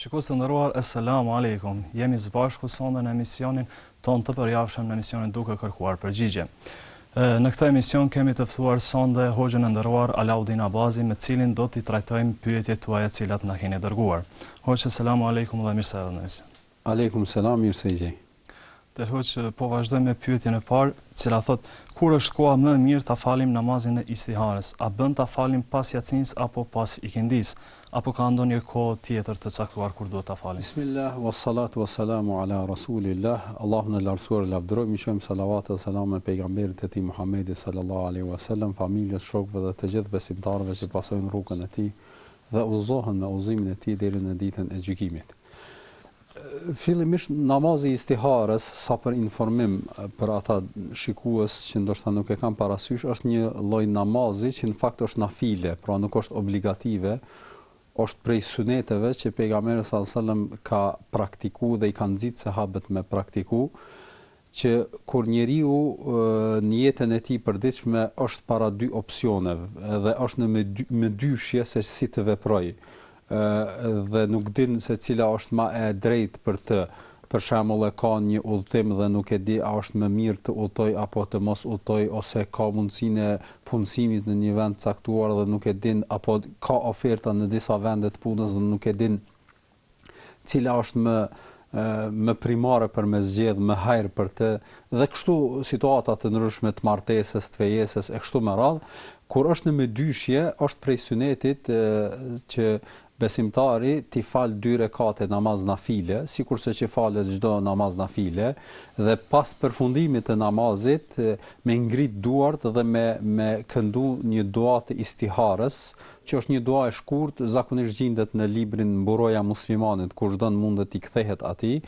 Shikues të nderuar, Esselamu Alejkum. Jemi së bashku sonde në emisionin tonë të përjavshëm në emisionin Duke kërkuar përgjigje. Në këtë emision kemi të ftuar sonde hoxhën e nderuar Alaudin Abazi, me të cilin do t'i trajtojmë pyetjet tuaja të cilat na keni dërguar. Hoxhë, Esselamu Alejkum dhe mirë se erdhët në emision. Alejkum Selam, mirë se ju gjej. Nderuar Hoxhë, Po vazhdojmë me pyetjen e parë, e cila thotë, Kur është koha më e mirë ta falim namazin e istiharës? A bën ta falim pas jacinsë apo pas ikindisë? Apo ka ndonjë kohë tjetër të caktuar kur duhet ta falim? Bismillah, was salatu was salamu ala Rasulillah, Allahun e Lartësuar e lavdërojmë, i çojmë salavate dhe selame Pejgamberit të Tij Muhammedit sallallahu alejhi wa sellem, familjes, shokëve dhe të gjithë besimtarëve që pasojnë rrugën e tij dhe udhëzohen me udhëzimin e tij deri në Ditën e Gjykimit. Fillimisht namazi i istiharës, sa për informim për ata shikues që ndoshta nuk e kanë parasysh, është një lloj namazi që në fakt është nafile, pra nuk është obligative, është prej suneteve që pejgamberi sallallahu alajhi wasallam ka praktiku dhe i ka nxitë sahabët me praktiku. që kur njeriu në jetën e tij përditshme është para dy opsionev dhe është në mëdyshje se si të veprojë dhe nuk din se cila është ma e drejtë për të, për shembull e ka një udhëtim dhe nuk e di a është më mirë të udhëtojë apo të mos udhëtojë ose ka mundësinë e punësimit në një vend të caktuar dhe nuk e din apo ka oferta në disa vende të punës dhe nuk e din cila është më më primare për me zgjedh më hajër për të dhe kështu situata të ndryshme të martesës, të fejesës e kështu me radhë, kur është në mëdyshje, është prej synetit që besimtari t'i fal dy rekate namaz nafile, sikurse që falet çdo namaz nafile dhe pas përfundimit të namazit me ngrit duart dhe me me këndu një dua të istiharës, Që është një dua e shkurtë, zakonisht gjindet në librin Mburoja muslimanit, kush don mundet t'i kthehet atij.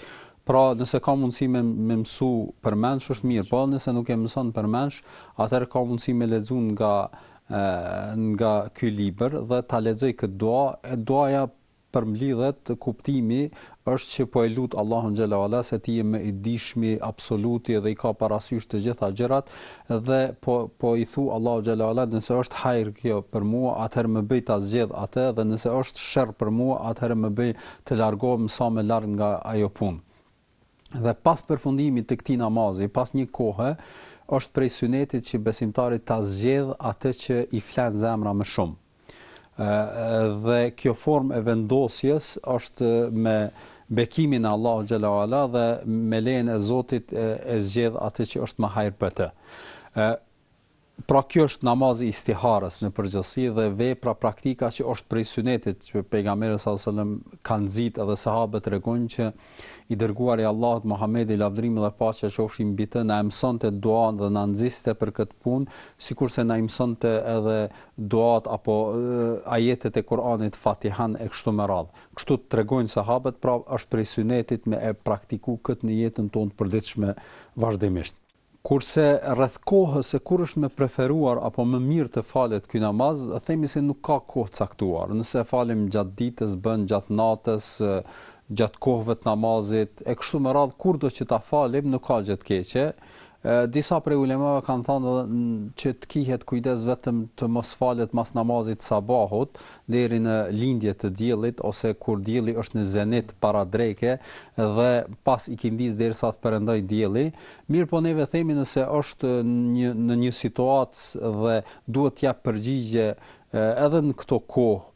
Pra, nëse ka mundësi me me mësu përmendsh është mirë, po nëse nuk e mëson përmendsh, atëherë ka mundësi me lexu nga nga ky libër dhe ta lexoj këtë dua, e duaja përmblidhet kuptimi është që po e lut Allahun xhele ue ala se ti je më i dijshmi absoluti dhe i ka parasysh të gjitha gjërat dhe po po i thu Allahu xhele ue ala nëse është hajër kjo për mua atëherë më bëj ta zgjedh atë dhe nëse është sherr për mua atëherë më bëj të largohem sa më larg nga ajo punë dhe pas përfundimit të këtij namazi, pas një kohe, është prej synetit që besimtari ta zgjedhë atë që i flen zemra më shumë. Dhe kjo formë e vendosjes është me bekimin e Allahu xhele ue ala dhe me lejen e Zotit e zgjedh atë që është më hajër për të. Pra ky është namazi i istiharës në përgjithësi dhe vepra praktika që është prej synetit që pejgamberi sallallahu alajhi wasallam ka nxit edhe sahabët tregojnë që i dërguari i Allahut Muhamedi lavdrimi dhe paqja qofshin mbi të na mësonte duan dhe na nxiste për këtë punë sikurse na mësonte edhe duat apo ajetet e Kur'anit Fatihan e kështu me radhë kështu tregojnë sahabët pra është prej synetit me e praktiku këtë në jetën tonë të përditshme vazhdimisht Kurse rreth kohës se kur është më e preferuar apo më mirë të falet ky namaz, themi se nuk ka kohë të caktuar. Nëse e falim gjatë ditës, bën gjatë natës, gjatë kohëve të namazit, e kështu me radhë, kurdo që ta falim, nuk ka gjë të keqe. Disa prej ulemave kanë thënë që të kihet kujdes vetëm të mos falet mas namazit të sabahut deri në lindje të diellit ose kur dielli është në zenit para dreke dhe pas ikindisë derisa të perëndojë dielli, Mirëpo neve themi nëse është një në një situatë dhe duhet të jap përgjigje edhe në këto kohë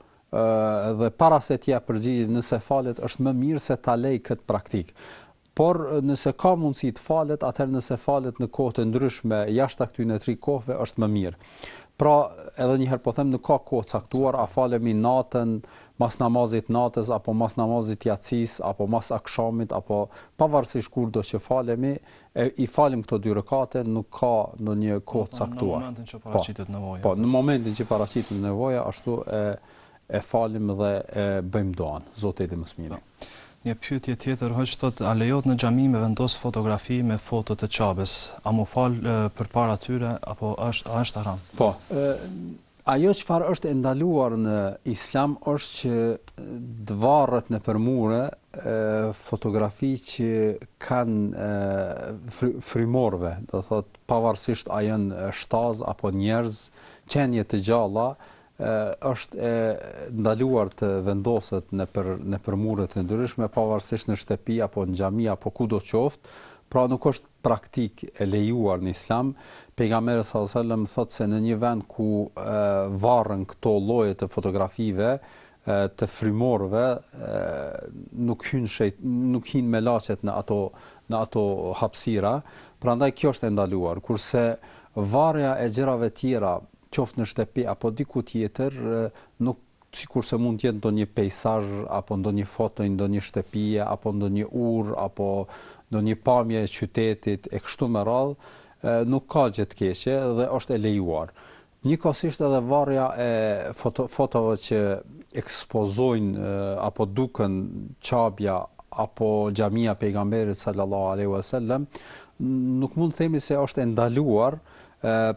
dhe para se të jap përgjigje nëse falet është më mirë se ta lejë këtë praktikë. Por nëse ka mundësi të falet, atëherë nëse falet në kohë të ndryshme, jashtë këtyre tri kohëve është më mirë. Pra, edhe një herë po them, nuk ka kohë caktuar, a falemi natën, mas namazit natës apo mas namazit jacisë apo mas akshamit apo pavarësisht kurdo që falemi e i falim këto dy rekate nuk ka ndonjë kohë të caktuar në momentin që paraqitet nevoja po në momentin që paraqitet nevoja ashtu e e falim dhe e bëjmë duan zoti e di më së miri Një pyetje tjetër hoxhë thotë a lejohet në xhami me vendos fotografi me foto të Qabes a mu fal përpara tyre apo është a është haram Po Ajo çfarë është e ndaluar në Islam është që të varet nëpër mure fotografi që kanë frymorëve, do thotë pavarësisht a janë shtazë apo njerëz, qenie të gjalla, është e ndaluar të vendoset nëpër nëpër mure të ndryshme pavarësisht në shtëpi apo në xhami apo kudo qoftë, pra nuk është praktikë e lejuar në Islam, Pejgamberi sallallahu alejhi ve sellem thotë se në një vend ku varen këto lloje të fotografive të frymorëve nuk hyn shejt, nuk hyn melaqet në ato në ato hapësira, prandaj kjo është e ndaluar. Kurse varja e gjërave tjera, qoftë në shtëpi apo diku tjetër, nuk sikurse mund të jetë ndonjë peisazh apo ndonjë foto i ndonjë shtëpie apo ndonjë urë apo ndonjë pamje e qytetit e kështu me radhë, nuk ka gjë të keqe dhe është e lejuar. Njëkohësisht edhe varja e foto, fotove që ekspozojnë apo duken Qabja apo xhamia e pejgamberit sallallahu alaihi wasallam, nuk mund të themi se është e ndaluar,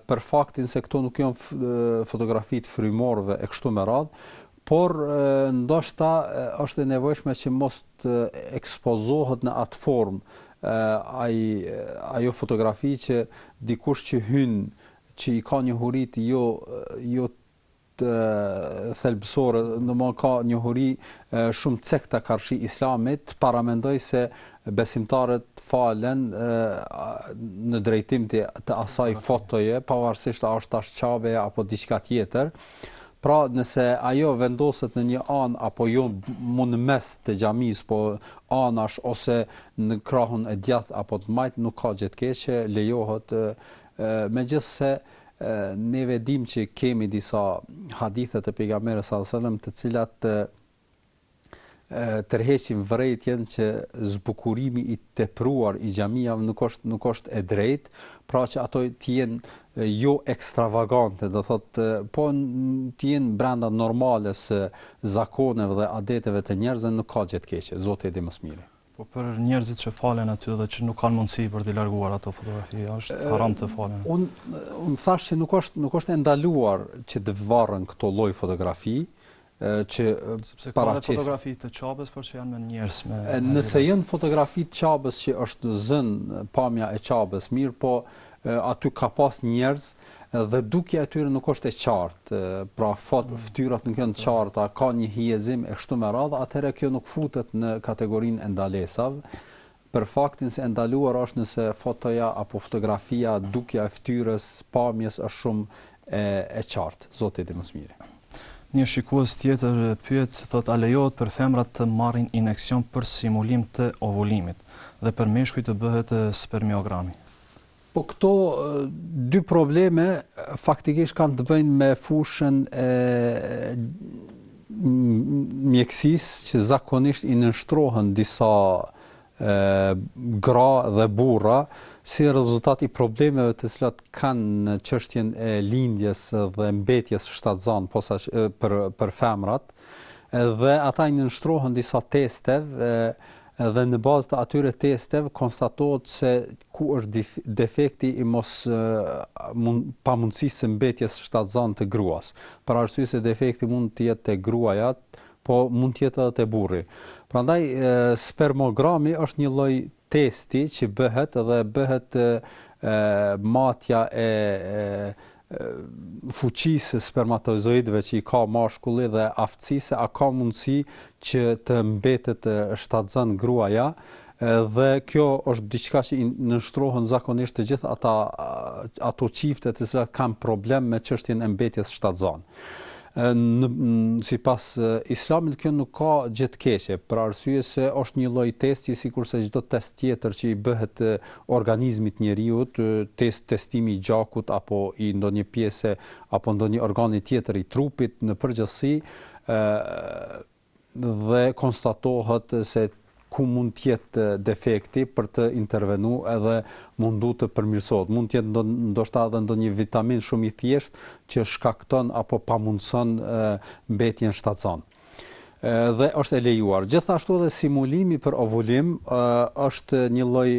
për faktin se këto nuk janë fotografi të frymorëve e kështu me radhë, por ndoshta është e nevojshme që mos të ekspozohet në atë formë ai ajo fotografi që dikush që hyn që i ka njohuritë jo jo thelbësore, domthon ka njohuri shumë të cekta karshi islamit, paramendon se besimtarët falen në drejtim të, të asaj fotoje, pavarësisht a është tash qabe apo diçka tjetër. Pra nëse ajo vendoset në një anë apo jo mu në mes të xhamisë, po anash ose në krahun e djathtë apo të majtë nuk ka gjë të keqe, lejohet megjithëse Ne e dimë që kemi disa hadithe të Pejgamberit sallallahu alajhi wasallam të cilat tërheqin vërejtjen që zbukurimi i tepruar i xhamive nuk është nuk është e drejtë, pra që ato të jenë jo ekstravagante, do thotë po të jenë brenda normales së zakoneve dhe adeteve të njerëzve nuk ka gjë të keqe, Zoti e di më së miri. Po për njerëzit që falen aty dhe që nuk kanë mundësi për t'i larguar ato fotografi, është haram të falen? Unë un thashë që nuk është, nuk është e ndaluar që të varen këto lloj fotografi, që sepse ka edhe fotografi të qabës por që janë me njerëz me nëse janë fotografi të qabës që është zën pamja e qabës mirë po aty ka pas njerëz Dhe dukja e tyre nuk është e qartë, pra fytyrat nuk janë të qarta, ka një hijezim e kështu me radhë, atëherë kjo nuk futet në kategorinë e ndalesave, për faktin se e ndaluar është nëse fotoja apo fotografia, dukja e fytyrës, pamjes është shumë e e qartë. Zoti e di më së miri. Një shikues tjetër pyet, thotë a lejohet për femrat të marrin injeksion për simulim të ovulimit dhe për meshkujt të bëhet spermiogrami? Po këto dy probleme faktikisht kanë të bëjnë me fushën e mjekësisë që zakonisht i nënshtrohen disa gra dhe burra si rezultat i problemeve të cilat kanë në çështjen e lindjes dhe mbetjes shtatzan për për femrat dhe ata i nënshtrohen disa testeve Dhe në bazë të atyre testeve konstatohet se ku është defekti i mos pamundësisë së mbetjes shtatzënë të gruas. Për arsye se defekti mund të jetë te gruaja, po mund të jetë edhe te burri. Prandaj spermogrami është një lloj testi që bëhet dhe bëhet matja e fuqisë së spermatozoidëve që i ka mashkulli dhe aftësisë se a ka mundësi që të mbetet shtatzënë gruaja dhe kjo është diçka që i nënshtrohen zakonisht të gjithë ata ato çifte të cilat kanë problem me çështjen e mbetjes shtatzënë. Në sipas Islamit kjo nuk ka gjë të keqe, për arsye se është një lloj testi sikurse çdo test tjetër që i bëhet organizmit të njeriut, test testimi i gjakut apo i ndonjë pjese apo ndonjë organi tjetër i trupit në përgjithësi ë dhe konstatohet se ku mund të jetë defekti për të intervenuar edhe mundu të përmirësohet. Mund të jetë ndoshta edhe ndonjë vitaminë shumë e thjeshtë që shkakton apo pamundson mbetjen shtatzanë. dhe është e lejuar. Gjithashtu edhe simulimi për ovulim është një lloj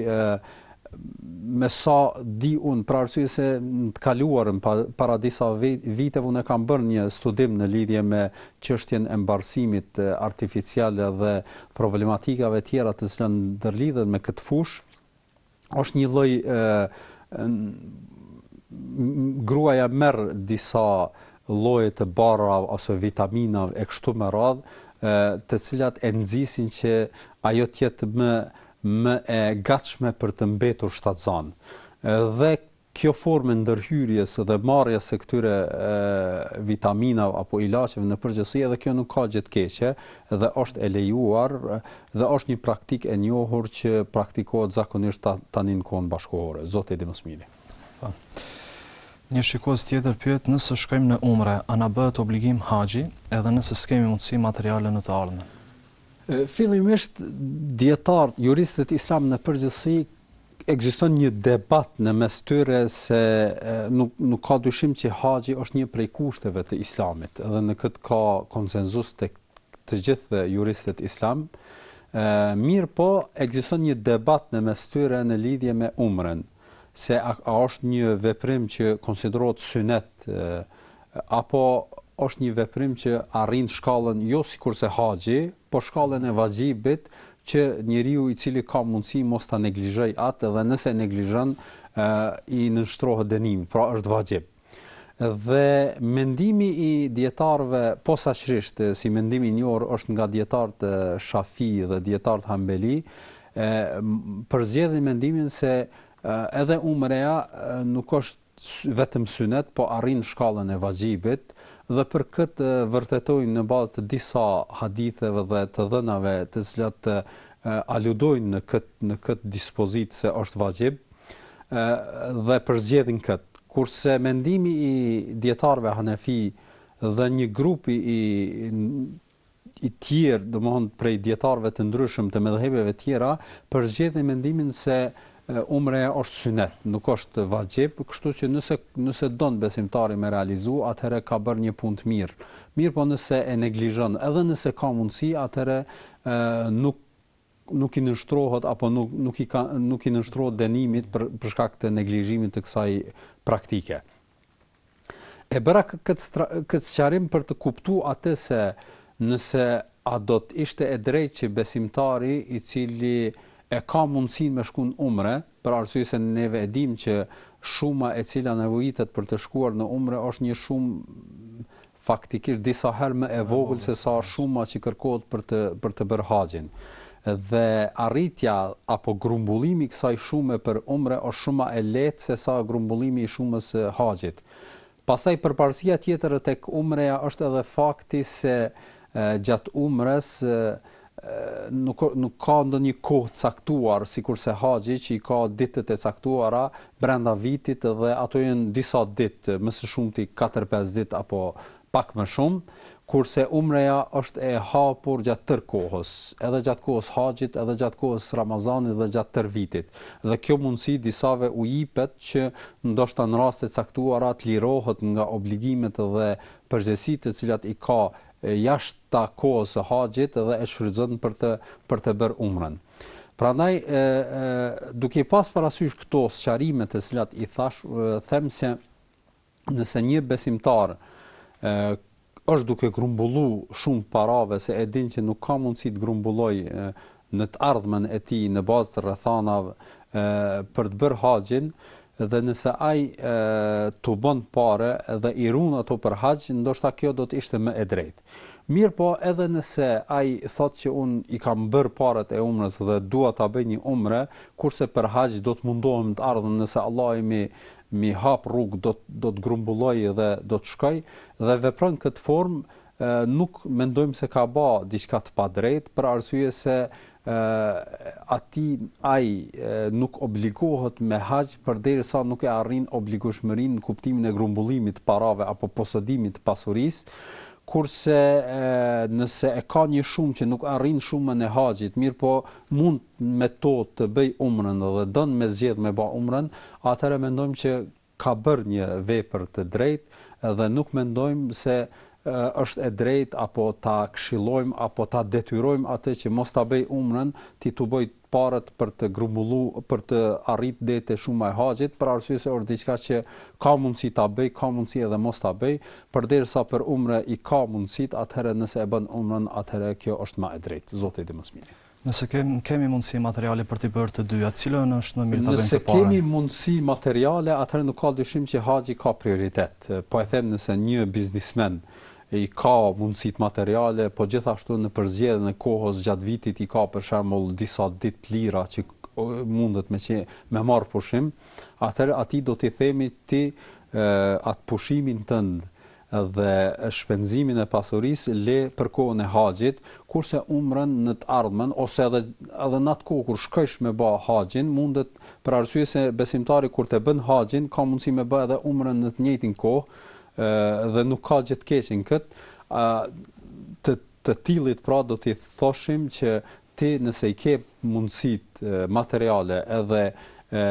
me sa di unë për arsye se në të kaluarën para disa viteve unë kam bërë një studim në lidhje me çështjen e mbarësimit artificial dhe problematikave tjera të cilat ndërlidhen me këtë fushë është një lloj gruaja merr disa lloje të barnave ose vitaminave e kështu me radh, të cilat e nxisin që ajo të jetë më më e gatshme për të mbetur shtatzan. Dhe Kjo formë e ndërhyrjes dhe marrjes së këtyre vitaminave apo ilaçeve në përgjithësi edhe kjo nuk ka gjë të keqe dhe është e lejuar dhe është një praktikë e njohur që praktikohet zakonisht tani në kohën bashkëkohore. Zoti e di më së miri. Po. Një shikues tjetër pyet nëse shkojmë në umre, a na bëhet obligim haxhi edhe nëse s'kemi mundësi materiale në të ardhmen? Fillimisht dijetarët, juristët islam në përgjithësi ekziston një debat në mes tyre se nuk nuk ka dyshim që haxhi është një prej kushteve të islamit dhe në këtë ka konsenzus tek të gjithë juristët islam. Ë mirëpo ekziston një debat në mes tyre në lidhje me umrën se a, a është një veprim që konsiderohet synet Apo është një veprim që arrin shkallën jo sikurse haxhi, por shkallën e vaxhibit që njeriu i cili ka mundësi mos ta neglizhojë atë dhe nëse e neglizhon i nënshtrohet dënimit, pra është vaxhib. Dhe mendimi i dijetarëve posaçërisht si mendim i njohur është nga dijetarët Shafi dhe dijetarët Hambeli, e përzgjedhin mendimin se edhe umreja nuk është vetëm synet po arrin shkallën e vaxhibit dhe për këtë vërtetojnë në bazë të disa haditheve dhe të dhënave të cilat aludojnë në këtë në këtë dispozitë se është vaxhib dhe përzgjedhin këtë. Kurse mendimi i dietarëve hanefi dhe një grupi i tjerë, domthon prej dijetarëve të ndryshëm të medhhebeve të tjera, përzgjedhin mendimin se umre është synet, nuk është vaxhib, kështu që nëse nëse don besimtari me realizu, atëherë ka bërë një punë të mirë. Mirëpo nëse e neglizhon, edhe nëse ka mundësi, atëherë nuk nuk i nënshtrohet apo nuk nuk i ka nuk i nënshtrohet dënimit për për shkak të neglizhimit të kësaj praktike. E bëra këtë këtë sqarim për të kuptu atë se nëse a do të ishte e drejtë që besimtari i cili e ka mundësinë me shku në umre, për arsye se neve e dimë që shuma e cila nevojitet për të shkuar në umre është një shumë faktikisht disa herë më e vogël se sa shuma që kërkohet për të për të bërë haxhin. Dhe arritja apo grumbullimi i kësaj shume për umre është shumë e lehtë se sa grumbullimi i shumës së haxhit. Pastaj përparësia tjetër tek umreja është edhe fakti se gjatë umres nuk ka ndonjë kohë caktuar sikurse haxhi që i ka ditët e caktuara brenda vitit dhe ato janë disa ditë, më së shumti katër pesë ditë apo pak më shumë, kurse umreja është e hapur gjatë tërë kohës, edhe gjatë kohës haxhit edhe gjatë kohës Ramazanit dhe gjatë tërë vitit, dhe kjo mundësi disave u jipet që ndoshta në raste të caktuara të lirohet nga obligimet dhe përgjegjësitë të cilat i ka jashta kohës së haxhit dhe e shfrytëzon për të për të bërë umrën. Prandaj duke pas parasysh këto sqarime të cilat i thashë, them se nëse një besimtar është duke grumbullu shumë parave se e din që nuk ka mundësi të grumbullojë në të ardhmen e tij në bazë të rrethanav për të bërë haxhin dhe nëse ai tubon pare dhe i runë ato për haxh, ndoshta kjo do të ishte më e drejtë. Mirëpo edhe nëse ai thotë që unë i kam bërë paret e umrës dhe dua ta bëj një umre, kurse për haxh do të mundohem të ardhmen nëse Allahu më mi hap rrugë do do të grumbulloj dhe do të shkoj dhe vepron këtë formë Nuk mendojmë se ka ba diçka të padrejtë, për arsye se atij, ai nuk obligohet me haxh përderisa nuk e arrin obligueshmërinë në kuptimin e grumbullimit të parave apo posedimit të pasurisë, kurse nëse e ka një shumë që nuk arrin shumën e haxhit, mirëpo mund me to të bëjë umrën dhe don me zgjedh me ba umrën, atëherë mendojmë që ka bërë një vepër të drejtë dhe nuk mendojmë se është e drejtë apo ta këshillojmë apo ta detyrojmë atë që mos ta bëjë umrën, t'i tubojë paret për të grumbullu, për të arritë deri te shuma e haxhit, për arsye se është diçka që ka mundësi ta bëjë, ka mundësi edhe mos ta bëjë, përderisa për umre i ka mundësitë, atëherë nëse e bën umrën, atëherë kjo është më e drejtë. Zoti e di më së miri. Nëse kemi mundësi materiale për t'i bërë të dyja, cilën është më mirë ta bëjmë të parën? Nëse kemi mundësi materiale, atëherë nuk ka dyshim që haxhi ka prioritet. Po e them nëse një biznismen i ka mundësitë materiale, po gjithashtu në përzgjedhjen e kohës gjatë vitit i ka për shembull disa ditë të lira që mundet me qenë me marr pushim, atëherë atij do t'i themi ti atë pushimin tënd dhe shpenzimin e pasurisë le për kohën e haxhit, kurse umrën në të ardhmen ose edhe edhe n'atë kohë kur shkojsh me ba haxhin mundet për arsye se besimtari kur e bën haxhin ka mundësi me ba edhe umrën në të njëjtën kohë dhe nuk ka gjë të keqe në këtë, a, të të tillit pra do t'i thoshim që ti nëse i ke mundësitë materiale edhe e,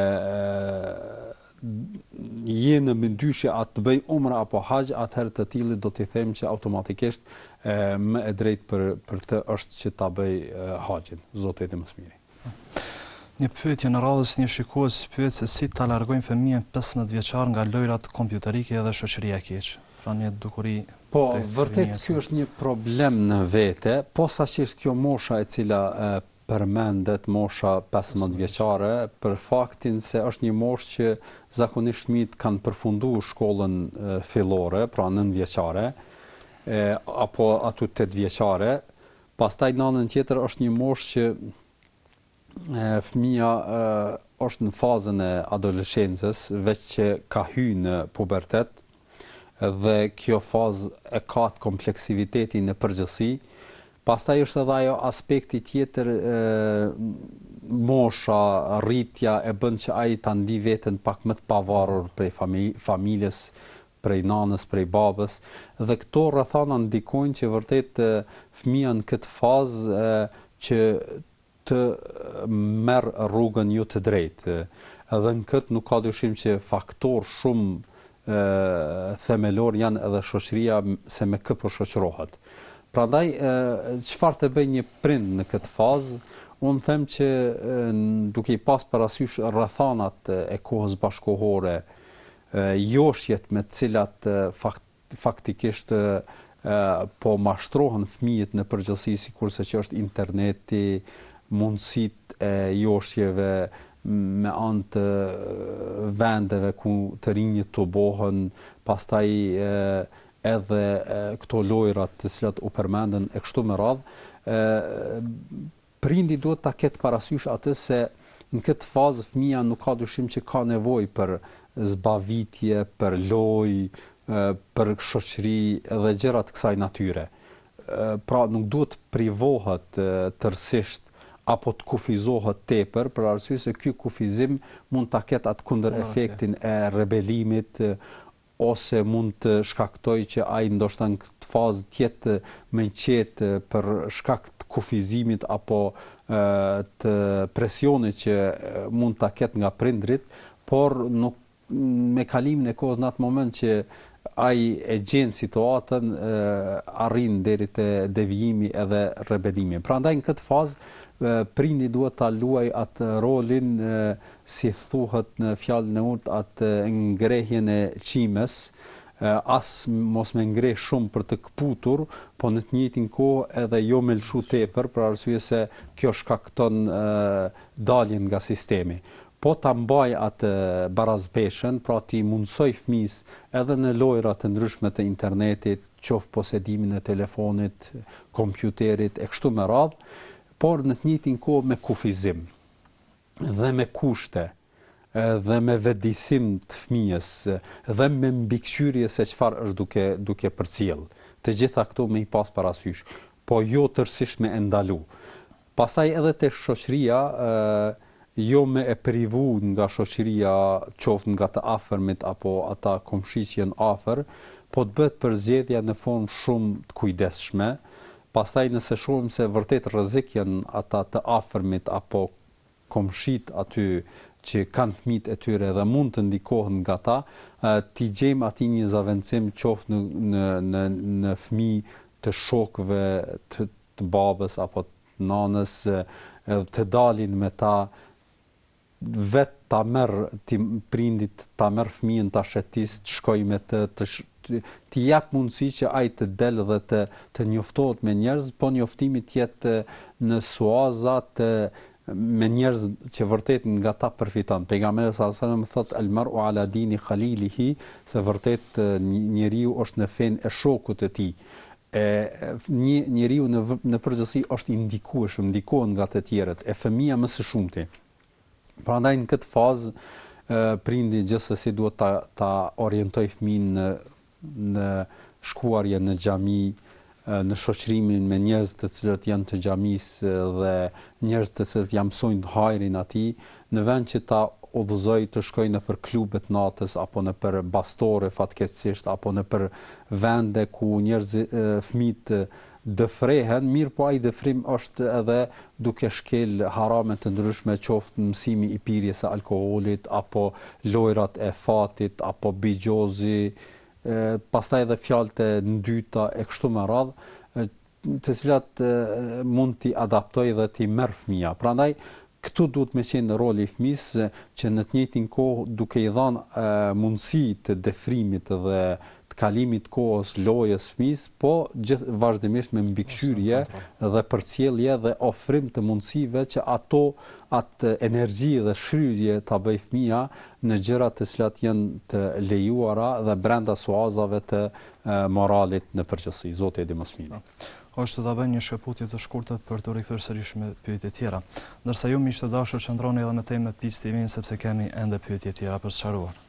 je në mëdyshje a të bëj umra apo haxh, atëherë të tillit do t'i them që automatikisht më e drejtë për për të është që ta bëj haxhin. Zoti e di më së miri. Një pyetje e radhës një shikues pyet se si ta largojmë fëmijën pesëmbëdhjetë vjeçar nga lojrat kompjuterike edhe shoqëria e keqe. Pra një dukuri Po, vërtet ky është një problem në vete, posaçërisht kjo mosha e cila Përmendet mosha pesëmbëdhjetë vjeçare për faktin se është një moshë që zakonisht fëmijët kanë përfundu shkollën fillore, pra nëntë vjeçare, e, apo ato tetë vjeçare, pastaj në anën tjetër është një moshë që fëmija është në fazën e adoleshencës, veç që ka hy në pubertet, dhe kjo fazë e ka atë kompleksivitetin në përgjithësi. Pastaj është edhe ajo aspekti tjetër mosha, rritja e bën që ai ta ndi veten pak më të pavarur prej familjes, prej nanës, prej babës dhe këto rrethana ndikojnë që vërtet fëmija në këtë fazë që të merr rrugën jo të drejtë. Edhe në këtë nuk ka dyshim që faktorë shumë themelorë janë edhe shoqëria se me kë po shoqërohet. Prandaj çfarë të bëjë një prind në këtë fazë? Unë them që duke i pas parasysh rrethanat e kohës bashkëkohore, joshjet me të cilat fakt faktikisht po mashtrohen fëmijët në përgjithësi sikurse që është interneti, mundësitë e joshjeve me anë të vendeve ku të rinjët tubohen, pastaj edhe këto lojërat të cilat u përmendën e kështu me radhë, Prindi duhet ta ketë parasysh atë se në këtë fazë fëmija nuk ka dyshim që ka nevojë për zbavitje, për lojë, për shoqëri dhe gjëra të kësaj natyre. Pra nuk duhet të privohet tërësisht apo të kufizohet tepër, për arsye se ky kufizim mund ta ketë atë kundërefektin e rebelimit ose mund të shkaktojë që ai ndoshta në këtë fazë të jetë më i qetë për shkak të kufizimit apo të presionit që mund ta ketë nga prindërit, por në me kalimin e kohës në atë moment që ai e gjen situatën arrin deri te devijimi edhe rebelimi. Prandaj në këtë fazë prindi duhet ta luajë atë rolin si thuhet në fjalën e urtë atë ngrehjen e qimes, as mos me ngreh shumë për të këputur, po në të njëjtin kohë edhe jo me lshu tepër për arsye se kjo shkakton daljen nga sistemi. Po ta mbajë atë barazpeshën, pra t'i mundësojë fëmijës edhe në lojra të ndryshme të internetit, qoftë posedimin e telefonit, kompjuterit e kështu me radhë, por në të njëjtin kohë me kufizim. dhe me kushte dhe me vetëdijësim të fëmijës dhe me mbikëqyrje se çfarë është duke duke përcjell. Të gjitha këto me i pas parasysh, po jo tërësisht me e ndalu. Pastaj edhe te shoqëria ë jo me e privu nga shoqëria, qoftë nga të afërmit apo ata komshi që janë afër, po të bëhet përzgjedhja në formë shumë të kujdesshme, Pastaj nëse shohim se vërtet rrezik janë ata të afërmit apo komshitë aty që kanë fëmijët e tyre dhe mund të ndikohen nga ta, t'i gjejmë atij një zavendësim qoftë në në në në fëmijë të shokëve të të babës apo të nanës, të dalin me ta, vetë ta merr ti prindi ta merr fëmijën ta shëtisë të shkojë me të të t'i japë mundësi që ai të del dhe të të njoftohet me njerëz po njoftimi të jetë në suaza të me njerëz që vërtet nga ta përfiton. Pejgamberi alejhi selam thotë el mar'u ala dini khalilihi, se vërtet njeriu është në fenë e shokut të tij. e një njeriu në në përgjithësi është i ndikueshëm, ndikohet nga të tjerët, e fëmija më së shumti. Prandaj në këtë fazë prindi gjithsesi duhet ta ta orientojë fëmijën në në shkuarje në xhami, në shoqërimin me njerëz të cilët janë të xhamisë dhe njerëz të cilët ja mësojnë hajrin atij, Në vend që ta udhëzojë të shkojë nëpër klubet natës apo nëpër bastore fatkeqësisht apo nëpër vende ku njerëzit fëmijët dëfrehen, mirëpo ai dëfrim është edhe duke shkel harame të ndryshme qoftë mësimi i pirjes së alkoolit apo lojrat e fatit apo bixhozi e pastaj edhe fjalët e ndyta e kështu me radhë të cilat mund t'i adaptoj dhe t'i merr fëmija. Prandaj, këtu duhet me qenë roli i fëmijës që në të njëjtin kohë duke i dhanë e, mundësi të defrimit dhe të kalimit të kohës lojës fëmijës, po gjithë vazhdimisht me mbikëqyrje dhe përcjellje dhe ofrim të mundësive që ato atë energji dhe shfryrje ta bëj fëmija në gjëra të cilat janë të lejuara dhe brenda suazave të moralit në përgjithësi. Zoti e di më së miri. Ashtu, ta bëjmë një shkëputje të shkurtër për t'u rikthyer sërish me pyetje tjera. Ndërsa ju miq të dashur qëndroni edhe më tej me Peace TV-në sepse kemi ende pyetje tjera për të sqaruar.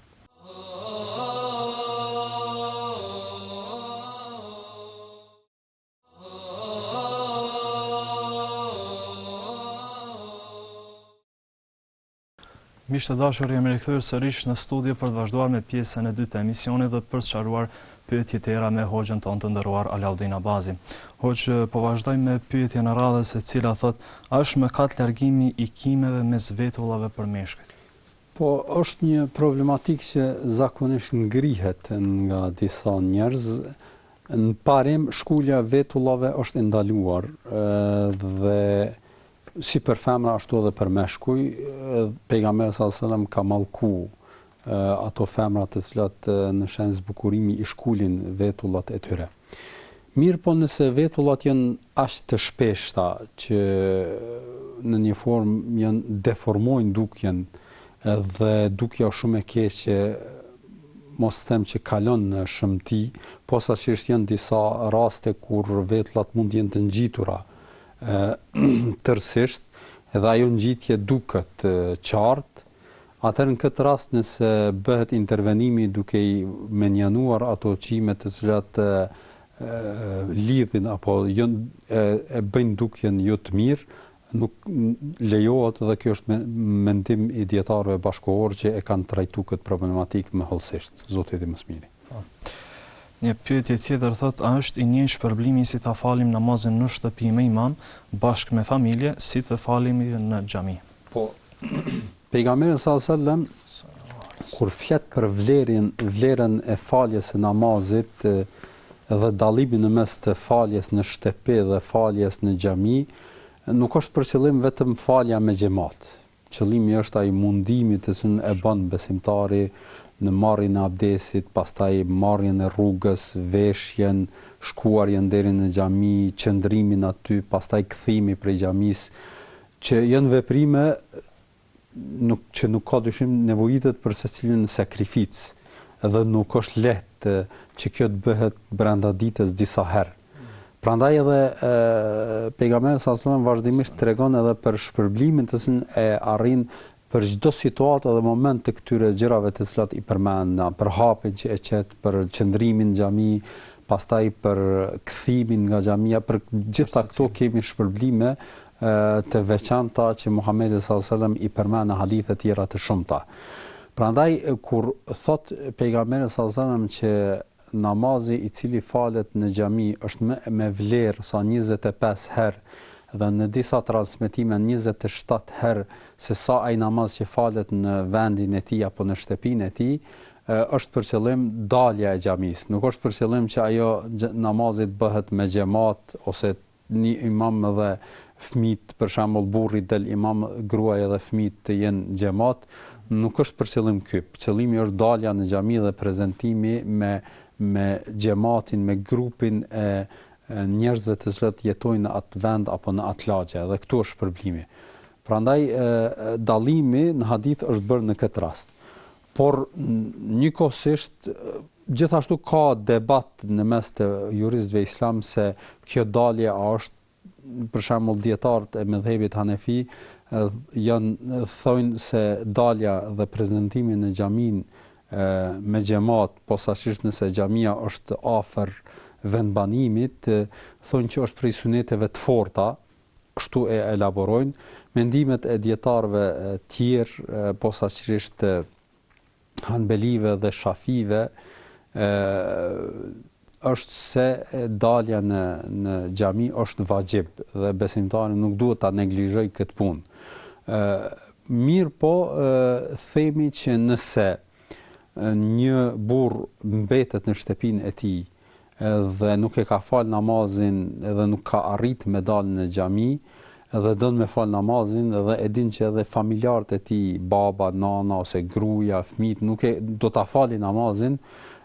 Miq të dashur, jemi rikthyer sërish në studio për të vazhduar me pjesën e dytë të emisionit dhe për të sqaruar pyetje tjera me hoxhën tonë të nderuar Alaudin Abazi. Hoxhë, po vazhdojmë me pyetjen e radhës e cila thotë, a është mëkat largimi i qimeve mes vetullave për meshkujt? Po, është një problematikë që zakonisht ngrihet nga disa njerëz. Në parim shkulja e vetullave është e ndaluar dhe Si për femra ashtu edhe për meshkuj, Pejgamberi sallallahu alejhi ve sellem ka mallku ato femra të cilat në shenjë zbukurimi i shkulin vetullat e tyre. Mirëpo nëse vetullat janë aq të shpeshta që në një formë janë deformojnë dukjen dhe dukja shumë e keqe mos them që kalon në shëmti, posaçërisht janë disa raste kur vetullat mund të jenë të ngjitura tërësisht dhe ajo ngjitje duket qartë, atëherë në këtë rast nëse bëhet intervenimi duke i menjanuar ato qime të cilat e, lidhin apo jo e, e bëjnë dukjen jo të mirë, nuk lejohet dhe kjo është mendim i dijetarëve bashkëkohorë që e kanë trajtuar këtë problematikë më hollësisht, Zoti e di më së miri. Një pyetje tjetër thotë, a është i njëjtë shpërblimi si ta falim namazin në shtëpi me imam, bashkë me familje, si të falemi në xhami? Po, Pejgamberi sa selam kur flet për vlerën, vlerën e faljes së namazit dhe dallimin në mes të faljes në shtëpi dhe faljes në xhami, nuk është për qëllim vetëm falja me xhamat. Qëllimi është ai mundimi të cilin e bën besimtari në marrjen e abdesit, pastaj marrjen e rrugës, veshjen, shkuarjen deri në xhami, qëndrimin aty, pastaj kthimi prej xhamisë, që janë veprime nuk që nuk ka dyshim nevojitet për secilin sakrificë edhe nuk është lehtë që kjo të bëhet brenda ditës disa herë. Prandaj edhe Pejgamberi sa selam vazhdimisht tregon edhe për shpërblimin të cilin e arrin për çdo situatë dhe moment të këtyre gjërave të cilat i përmendëm, për hapin që e qet, për qëndrimin në xhami, pastaj për kthimin nga xhamia, për gjitha këto kemi shpërblime të veçanta që Muhamedi sallallahu alajhi wasallam i përmend në hadithe të tjera të shumta. Prandaj kur thotë Pejgamberi sallallahu alajhi wasallam që Namazi i cili falet në xhami është më me vlerë sa njëzet e pesë herë dhe në disa transmetime njëzet e shtatë herë se sa ai namaz që falet në vendin e tij apo në shtëpinë e tij, është për qëllim dalja e xhamisë, nuk është për qëllim që ajo namazi të bëhet me xhemat ose në imam edhe fëmijët për shembull burri del imam gruaja edhe fëmijët të jenë xhemat nuk është për qëllim ky qëllimi është dalja në xhami dhe prezantimi me me xhematin me grupin e njerëzve të cilët jetojnë në atë vend apo në atë lagje dhe këtu është shpërblimi prandaj dallimi në hadith është bërë në këtë rast Por njëkohësisht gjithashtu ka debat në mes të juristëve islam se kjo dalje a është për shembull dijetarët e medhhebit Hanefi janë thonë se dalja dhe prezantimi në xhami me xhemat posaçërisht nëse xhamia është afër vendbanimit thonë që është prej syneteve të forta kështu e elaborojnë, mendimet e dijetarëve tjerë, posaçërisht Hanbelive dhe Shafive, është se dalja në në xhami është vaxhib dhe besimtari nuk duhet ta neglizhojë këtë punë. ë Mirëpo ë themi që nëse një burrë mbetet në shtëpinë e tij dhe nuk e ka fal namazin dhe nuk ka arrit me dal në xhami dhe don me fal namazin dhe e din që edhe familjarët e tij, baba, nana ose gruaja, fëmijët nuk do ta falin namazin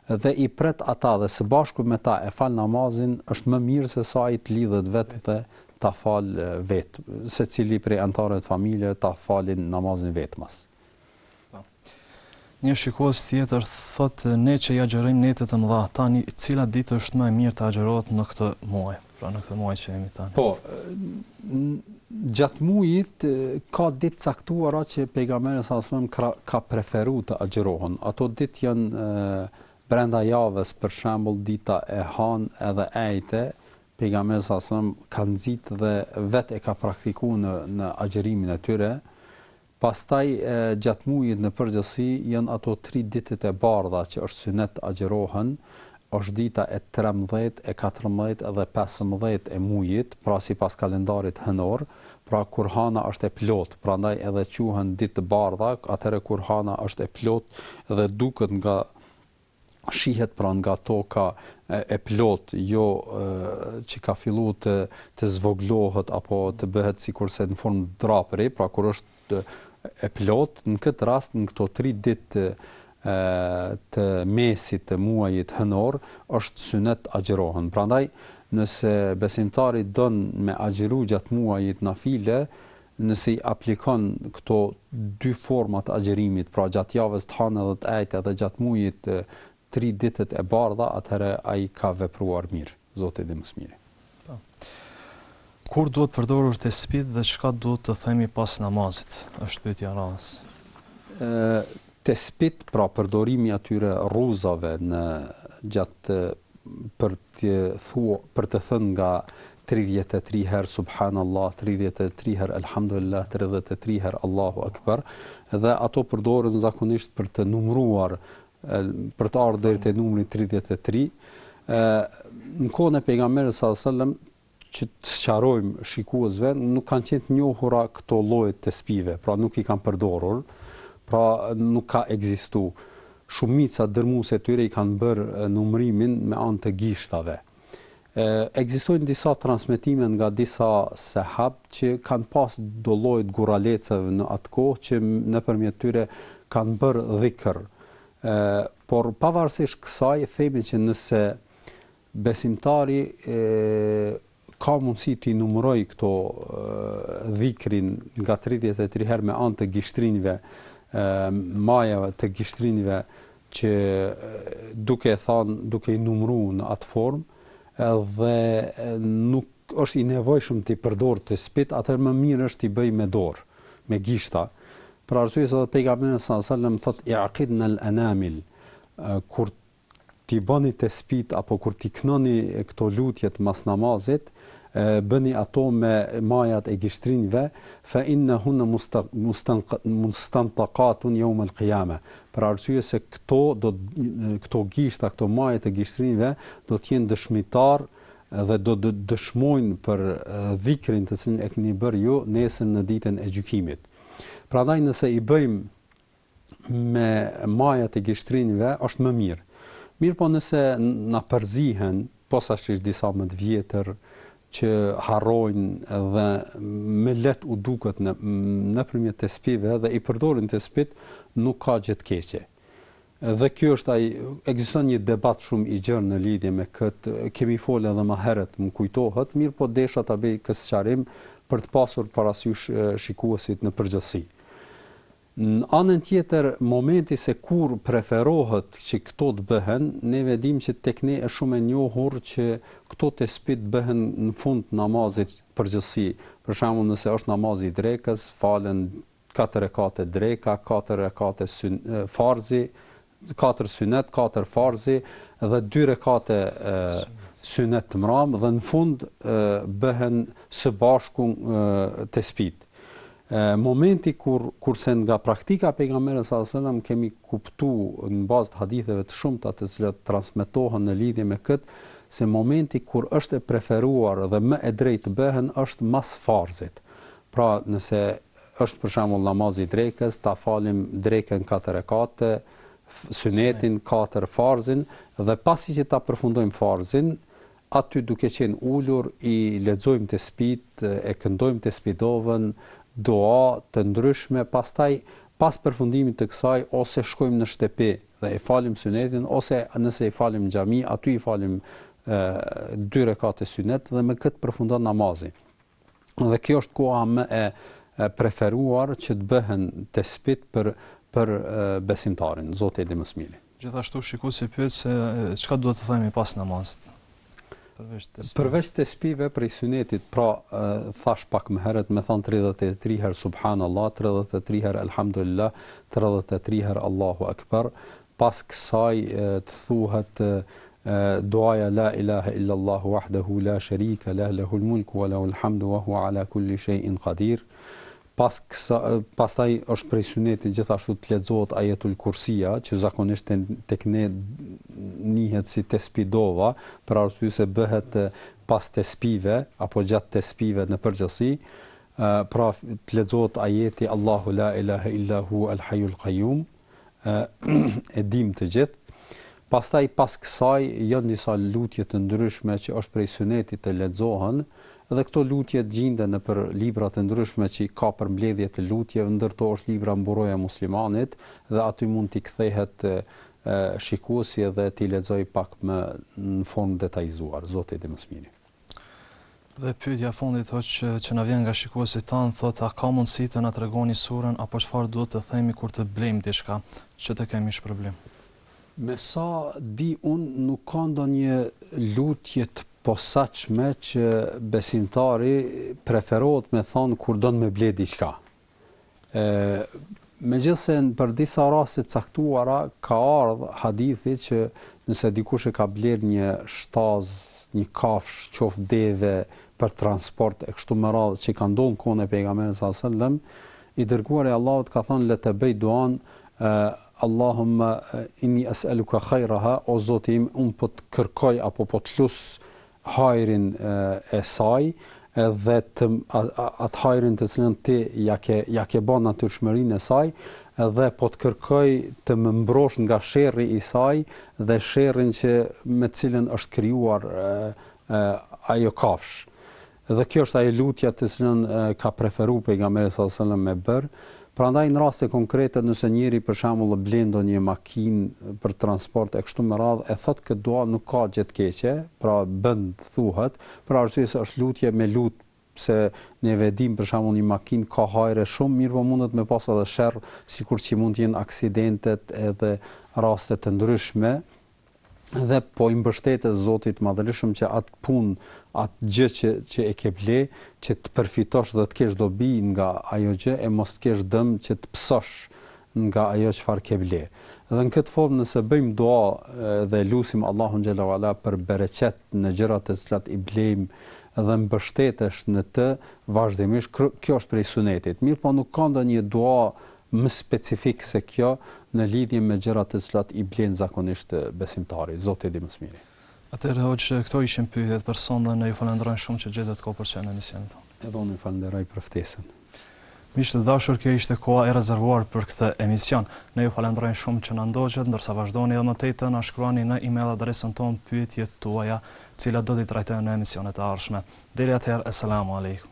dhe i pret ata dhe së bashku me ta e fal namazin, është më mirë se sa ai të lidhet vetë dhe ta fal vetë, secili prej anëtarëve të familjes ta falin namazin vetmas. Një shikues tjetër thotë ne që i agjërojmë netët e mëdha, tani cila ditë është më e mirë të agjërohet në këtë muaj, pra në këtë muaj që jemi tani. Po, gjatë mujit ka ditë të caktuara që pejgamberi alejhi selam ka, ka preferu të agjërohen. Ato ditë janë brenda javës, për shembull dita e hanë edhe e ejte, pejgamberi alejhi selam ka nxit dhe vetë e ka praktiku në në agjërimin e tyre. Pastaj gjatë mujit në përgjithësi janë ato tri ditët e bardha që është synet të agjërohen, është dita e trembëdhjetë, e katërmbëdhjetë dhe pesëmbëdhjetë e mujit, pra sipas kalendarit hënor, pra kur hana është e plotë, prandaj edhe quhen ditë të bardha, atëherë kur hana është e plotë dhe duket nga shihet pra nga toka e plotë, jo që ka fillu të të zvogëlohet apo të bëhet sikurse në formë drapëri, pra kur është e plotë, në këtë rast në këto 3 ditë të mesit të muajit hënor është synet të agjërohen. Prandaj nëse besimtari don me agjëru gjatë muajit nafile, Nëse i aplikon këto dy forma të agjërimit, pra gjatë javës të hanë dhe të ejte dhe gjatë mujit tri ditët e bardha, atëherë ai ka vepruar mirë. Zoti di më së miri. Po. Kur duhet përdorur tespihët dhe çka duhet të themi pas namazit? Është pyetja e radhës. Ë tespihët, pra përdorimi i atyre rruzave në gjatë për të thuar, për të thënë nga tridhjetë e tri herë Subhanallah, tridhjetë e tri herë Elhamdulilah, tridhjetë e tri herë Allahu Akbar, dhe ato përdoren zakonisht për të numëruar, për të ardh deri te numri tridhjetë e tri. Ë në kohën e pejgamberit sallallahu alajhi wasallam që të sqarojmë shikuesve, nuk kanë qenë të njohura këto lloje tespive, pra nuk i kanë përdorur, pra nuk ka ekzistu. Shumica dërmuese e tyre i kanë bërë numërimin me anë të gishtave. Ekzistojnë disa transmetime nga disa sehabë që kanë pas do llojet guralecave në atë kohë që nëpërmjet tyre kanë bërë dhikr. Por pavarësisht kësaj themi që nëse besimtari ka mundësi t'i numërojë këto dhikrin nga 33 herë me anë të gishtrinjve, majave të gishtrinjve që duke e thanë, duke i numru në atë formë, dhe nuk është i nevojshëm t'i përdorë tespiht, atëherë më mirë është t'i bëjë me dorë, me gishta. Për arsye se edhe pejgamberi sallallahu alajhi wasallam thotë i'qidna bil-anamil, kur t'i bëni tespiht apo kur t'i knoni këto lutjet mas namazit, bëni ato me majat e gishtrinjve, fe inne hunne mustantakatun jeume el kijame, për arsye se këto do këto gishta, këto majat e gishtrinjve do të jenë dëshmitarë dhe do të dëshmojnë për dhikrin të cilin e keni bërë ju nesër në ditën e gjykimit. Prandaj nëse i bëjmë me majat e gishtrinjve është më mirë. Mirëpo nëse na përzihen posaçërisht disa më të vjetër që harrojnë dhe më leht u duket nëpërmjet tespihve dhe i përdorin tespiht, nuk ka gjë të keqe. Dhe kjo është ai ekziston një debat shumë i gjerë në lidhje me kët, kemi fol edhe më herët, më kujtohet, mirëpo desha ta bëj këtë sqarim për të pasur parasysh shikuesit në përgjithësi. Në anën tjetër momenti se kur preferohet që këto të bëhen, ne e dimë që tek ne është shumë e njohur që këto tespiht bëhen në fund të namazit në përgjithësi, për shembull nëse është namazi i drekës, falen katër rekate dreka, katër rekate syn, farzi, katër synet, katër farzi dhe dy rekate synet të mramë dhe në fund bëhen së bashku tespiht. Momenti kur kurse nga praktika e pejgamberit sallallahu alajhi wasallam kemi kuptu në bazë të haditheve të shumta të cilat transmetohen në lidhje me këtë se momenti kur është e preferuar dhe më e drejtë të bëhen është mas farzit. Pra, nëse Është për shembull namazi i drekës, ta falim drekën katër rekate, synetin, katër farzin dhe pasi që ta përfundojmë farzin, aty duke qenë ulur i lexojmë tespiht, e këndojmë tespih dovën, dua të ndryshme, pastaj pas përfundimit të kësaj ose shkojmë në shtëpi dhe e falim synetin ose nëse e falim në xhami, aty i falim dy rekate synet dhe me këtë përfundon namazi. Dhe kjo është koha më e preferuar që të bëhen tespiht për për besimtarin, Zoti e di më së miri. Gjithashtu shikuesi pyet se çka duhet të themi pas namazit. Përveç tespihve. Përveç tespihve prej sunetit, pra thash pak më herët, me thanë 33 herë Subhanallah, 33 herë Elhamdulillah, 33 herë Allahu Akbar, Pas kësaj të thuhet duaja La ilahe illallahu wahdehu la sherike leh lehul mulku wa lehul hamdu wa huwa ala kulli shej in kadir. Pastaj është prej sunetit gjithashtu të lexohet ajetul kursia, që zakonisht te ne njihet si tespidova, për arsye se bëhet pas tespive apo gjatë tespive në përgjithësi, pra të lexohet ajeti Allahu la ilahe illa hu al hayul qayyum, e, e dimë të gjithë. Pastaj pas kësaj janë disa lutje të ndryshme që është prej sunetit të lexohen dhe këto lutje gjinden nëpër libra të ndryshme që ka përmbledhje të lutjeve, ndër to është libra Mburoja e muslimanit dhe aty mund t'i kthehet shikuesi dhe t'i lexojë pak më në formë të detajizuar, Zoti e di më së miri. Dhe pyetja e fundit hoxhë që na vjen nga shikuesit tanë thotë a ka mundësi të na tregoni surën apo çfarë duhet të themi kur të blejmë diçka që të kemi shpërblim. Me sa di unë nuk ka ndonjë lutje të posaçme që besimtari preferohet me thënë kur don me ble diçka. E, megjithëse për disa raste të caktuara ka ardh hadithi që nëse dikush e ka blerë një shtazë, një kafshë, qoftë deve për transport e kështu me radhë që ka ndodh në kohën e pejgamberit sallallahu alajhi wasallam, i dërguari i Allahut ka thënë le të bëjë duan Allahumma inni as'aluka khairaha o Zoti im unë po të kërkoj apo po të lus hajrin e saj dhe të atë hajrin të cilën ti ia ke ia ke bën natyrshmërinë e saj dhe po të kërkoj të më mbrosh nga sherri i saj dhe sherrin që me të cilën është krijuar ajo kafshë. Dhe kjo është ajo lutja të cilën ka preferuar pejgamberi sallallahu alajhi wasallam me bërë, Prandaj në raste konkrete nëse njëri për shembull blen ndonjë makinë për transport e kështu me radhë e thotë këtë dua nuk ka gjë të keqe, pra bën të thuhet, për arsye se është lutje me lut se ne e dimë për shembull një makinë ka hajre shumë mirëpo mundet me pas edhe sherr sikur që mund të jenë aksidentet edhe raste të ndryshme dhe po i mbështetesh Zotit të Madhërishëm që atë punë, atë gjë që, që e ke ble, që të përfitosh dhe të kesh dobi nga ajo gjë, e mos të kesh dëm që të pësosh nga ajo çfarë ke ble. Dhe në këtë formë nëse bëjmë dua dhe lusim Allahun Xhelle ue ala për bereqet në gjërat të cilat i blejmë dhe mbështetesh në të vazhdimisht, kjo është prej sunetit. Mirëpo nuk ka ndonjë dua më specifik se kjo në lidhje me gjërat të cilat i blen zakonisht besimtari, Zoti e di më së miri. Atëherë hoxhë këto ishin pyetjet për sonte dhe ne ju falenderojmë shumë që gjetët kohë për të qenë në emisionin tonë. Edhe unë ju falenderoj për ftesën. Miq të dashur, kjo ishte koha e rezervuar për këtë emision. Ne ju falenderojmë shumë që na ndoqët, ndërsa vazhdoni edhe më tej të na shkruani në email adresën tonë pyetjet tuaja, të cilat do t'i trajtojmë në emisionet e ardhshme. Deri atëherë, Eselamu Alejkum.